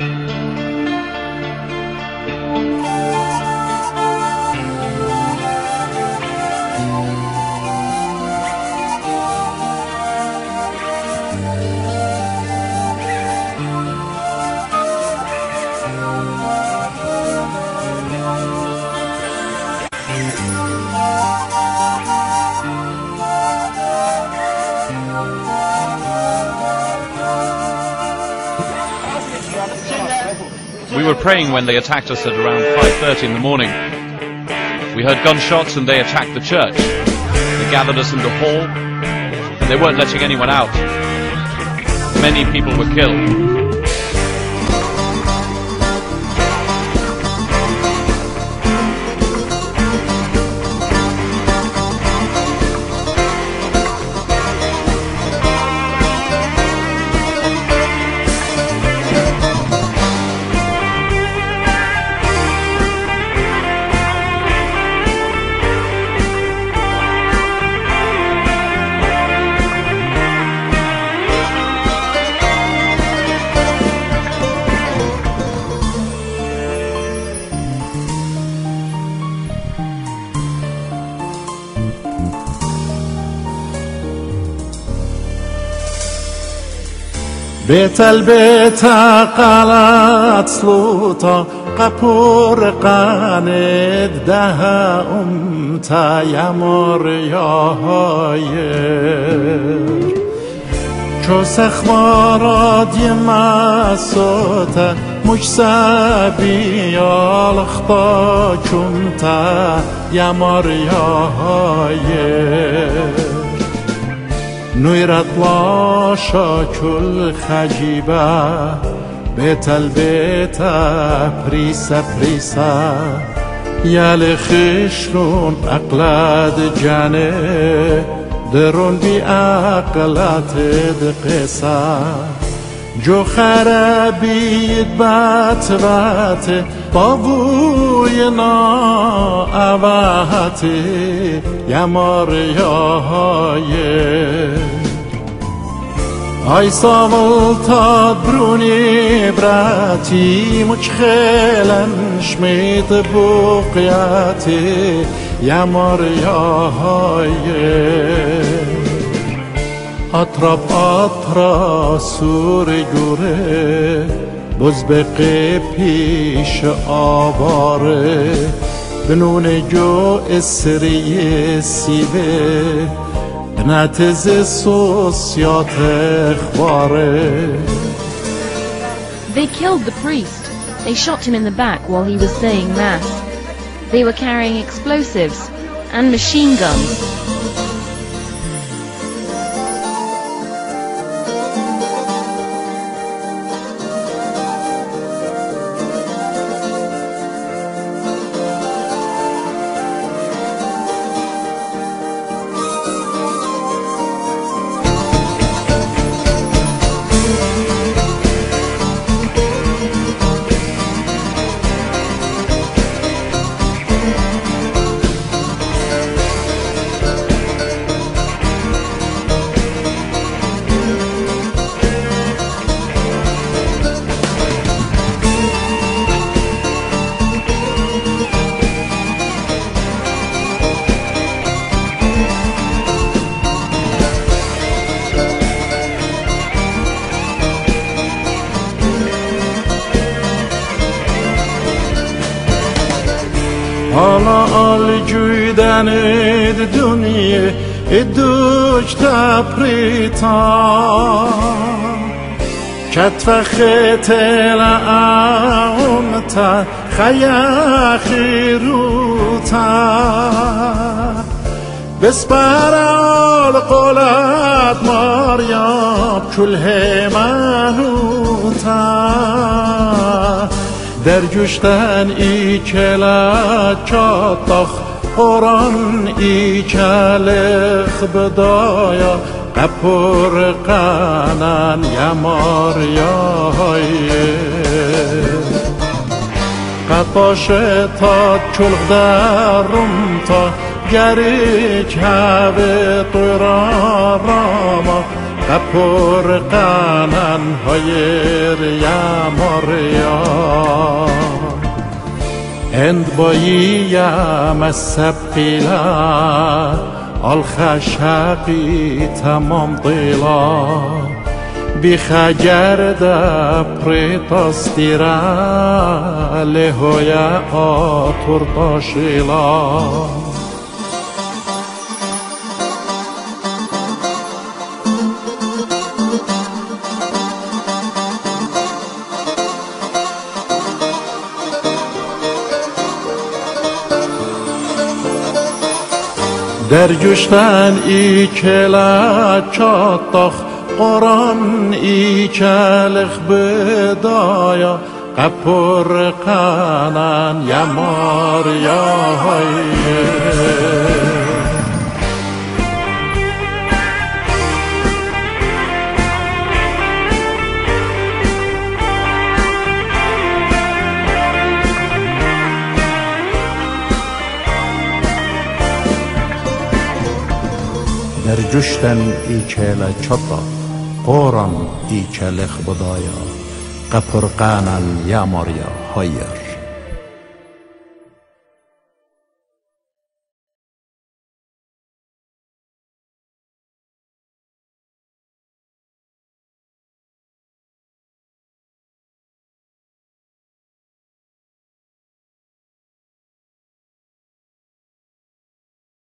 Música We were praying when they attacked us at around 5.30 in the morning. We heard gunshots and they attacked the church. They gathered us in the hall and they weren't letting anyone out. Many people were killed. بیت ال بیت قلات سلطا قپور قاند ده امتا یا مر یا چو سخمارا دی مستا مش سبی یا لخبا چونتا یا مر یا هایر. نویرت باشا کل خجیبه بیتل بیتا پریسا پریسا. یل خشنون اقلاد جانه درون بی اقلات دقیسا جو خرابید بات بات بابوی نا اوهت یمار یاهای. Ay samoltad bruni brati مجخلا شميت بقياتي يا مرياي اطرب اطرا سور جوره بزبق پیش آواره بنون جو اسری سیبه نتز سوسیات اخباره They killed the priest. They shot him in the back while he was saying mass. They were carrying explosives and machine guns. جویدن دنیا دوش تپریتا کتف خیتل اونتا خیخی روتا. بسپر آل قولت ماریاب کله منوتا در جوشتن ای کلا چاتاخ قرآن ای کلخ بدایا قپور قنن یمار یای قطاش تا چلق در تا گری که به طورا راما. قپر قنن یم سبقیلا الخشقی تمام ضیلا بخجر دا پریتاستیرا لهویا آتور تاشیلا. در جشتن ای کلا چاتاخ قرآن ای چلخ بدایا قپر قنن یمار یا های در جشتن ای کلا چطا قرآن